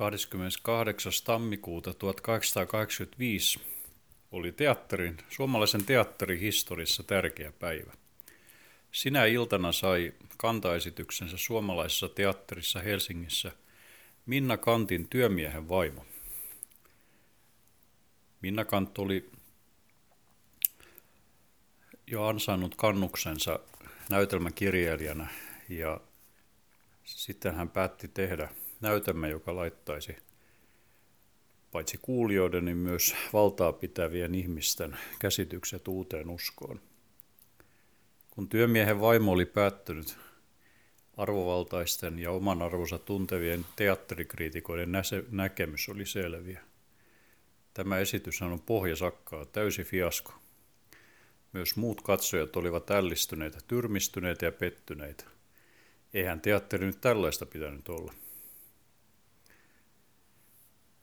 28. tammikuuta 1885 oli teatterin, suomalaisen teatterin historiassa tärkeä päivä. Sinä iltana sai kantaesityksensä suomalaisessa teatterissa Helsingissä Minna Kantin työmiehen vaimo. Minna Kant oli jo ansainnut kannuksensa näytelmäkirjailijana ja sitten hän päätti tehdä näytelmä, joka laittaisi paitsi kuulijoiden, niin myös valtaa pitävien ihmisten käsitykset uuteen uskoon. Kun työmiehen vaimo oli päättynyt, arvovaltaisten ja oman arvonsa tuntevien teatterikriitikoiden näkemys oli selviä. Tämä esitys on pohjasakkaa, täysi fiasko. Myös muut katsojat olivat ällistyneitä, tyrmistyneitä ja pettyneitä. Eihän teatteri nyt tällaista pitänyt olla.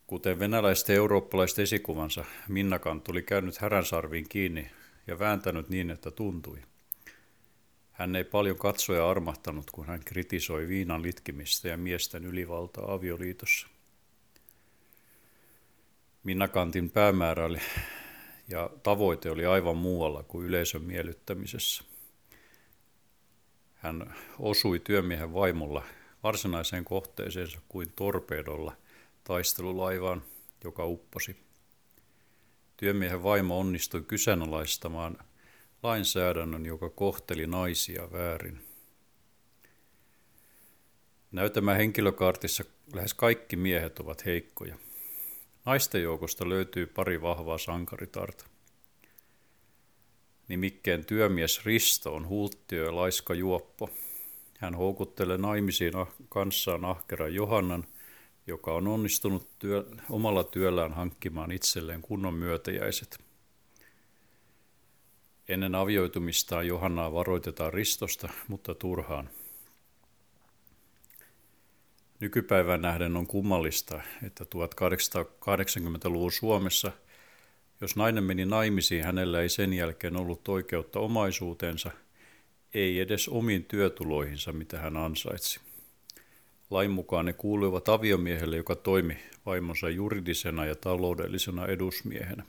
Kuten venäläisten ja eurooppalaiset esikuvansa, Minnakant oli käynyt häränsarviin kiinni ja vääntänyt niin, että tuntui. Hän ei paljon katsoja armahtanut, kun hän kritisoi viinan litkimistä ja miesten ylivaltaa avioliitossa. Minnakantin päämäärä oli ja tavoite oli aivan muualla kuin yleisön miellyttämisessä. Hän osui työmiehen vaimolla varsinaiseen kohteeseensa kuin torpedolla – taistelulaivaan, joka upposi. Työmiehen vaimo onnistui kyseenalaistamaan lainsäädännön, joka kohteli naisia väärin. Näytämä henkilökaartissa lähes kaikki miehet ovat heikkoja. Naisten joukosta löytyy pari vahvaa sankaritarta. Nimikkeen työmies Risto on hulttio ja laiska juoppo. Hän houkuttelee naimisiin kanssaan ahkeran Johannan – joka on onnistunut työ, omalla työllään hankkimaan itselleen kunnon myötäjäiset. Ennen avioitumistaan Johannaa varoitetaan Ristosta, mutta turhaan. Nykypäivän nähden on kummallista, että 1880-luvun Suomessa, jos nainen meni naimisiin, hänellä ei sen jälkeen ollut oikeutta omaisuutensa, ei edes omiin työtuloihinsa, mitä hän ansaitsi. Lain mukaan ne kuuluivat aviomiehelle, joka toimi vaimonsa juridisena ja taloudellisena edusmiehenä.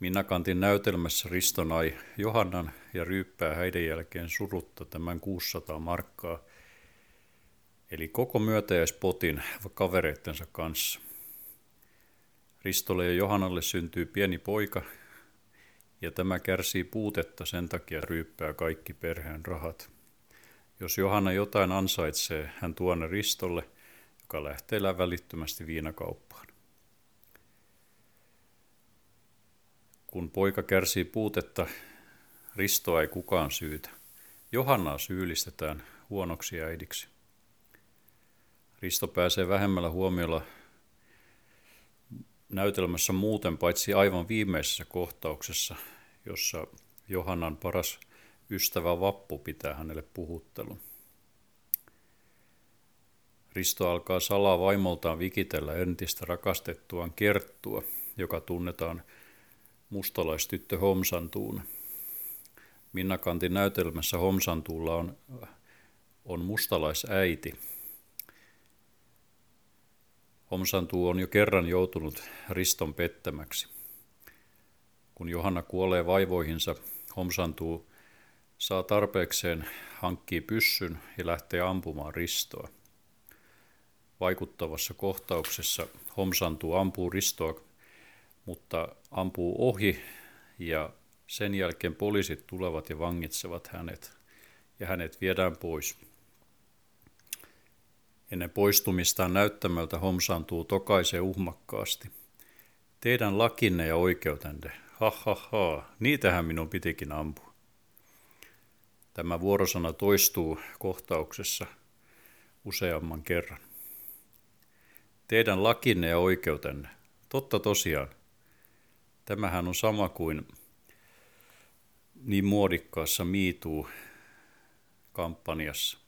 Minnakantin näytelmässä Risto nai Johannan ja ryyppää häiden jälkeen surutta tämän 600 markkaa, eli koko myötäjäispotin kavereittensa kanssa. Ristolle ja Johannalle syntyy pieni poika, ja tämä kärsii puutetta sen takia ryyppää kaikki perheen rahat. Jos Johanna jotain ansaitsee, hän tuo ne Ristolle, joka lähtee välittömästi viinakauppaan. Kun poika kärsii puutetta, Ristoa ei kukaan syytä. Johannaa syyllistetään huonoksi äidiksi. Risto pääsee vähemmällä huomiolla näytelmässä muuten paitsi aivan viimeisessä kohtauksessa, jossa Johannan paras Ystävä Vappu pitää hänelle puhuttelun. Risto alkaa salaa vaimoltaan vikitellä entistä rakastettuaan Kerttua, joka tunnetaan mustalaistyttö Homsantuuna. Minnakantin näytelmässä Homsantuulla on, on mustalaisäiti. Homsantuu on jo kerran joutunut Riston pettämäksi. Kun Johanna kuolee vaivoihinsa, Homsantuu saa tarpeekseen, hankkii pyssyn ja lähtee ampumaan Ristoa. Vaikuttavassa kohtauksessa Homsantuu ampuu Ristoa, mutta ampuu ohi ja sen jälkeen poliisit tulevat ja vangitsevat hänet ja hänet viedään pois. Ennen poistumistaan näyttämöltä Homsantuu tokaisee uhmakkaasti. Teidän lakinne ja oikeutenne, ha ha ha, niitähän minun pitikin ampua. Tämä vuorosana toistuu kohtauksessa useamman kerran. Teidän lakinne ja oikeutenne. Totta tosiaan. Tämähän on sama kuin niin muodikkaassa miituu kampanjassa.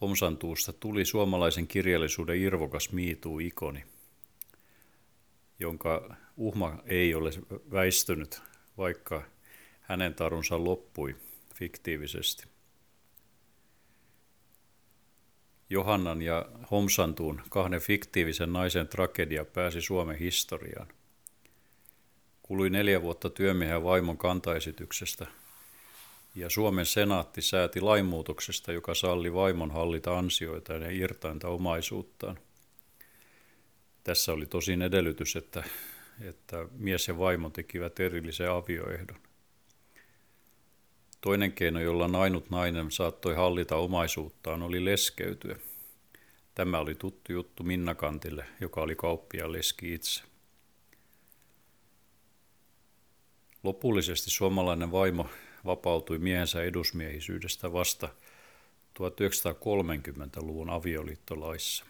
Homsantuusta tuli suomalaisen kirjallisuuden irvokas miituu-ikoni, jonka uhma ei ole väistynyt, vaikka hänen tarunsa loppui fiktiivisesti. Johannan ja Homsantuun kahden fiktiivisen naisen tragedia pääsi Suomen historiaan. Kului neljä vuotta työmiehen vaimon kantaesityksestä, ja Suomen senaatti sääti lainmuutoksesta, joka salli vaimon hallita ansioitaan ja irtainta omaisuuttaan. Tässä oli tosin edellytys, että, että mies ja vaimo tekivät erillisen avioehdon. Toinen keino, jolla ainut nainen saattoi hallita omaisuuttaan, oli leskeytyä. Tämä oli tuttu juttu Minnakantille, joka oli kauppia leski itse. Lopullisesti suomalainen vaimo vapautui miehensä edusmiehisyydestä vasta 1930-luvun avioliittolaissa.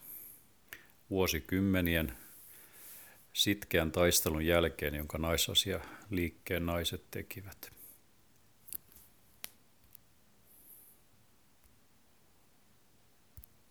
Vuosikymmenien sitkeän taistelun jälkeen, jonka naisasia liikkeen naiset tekivät.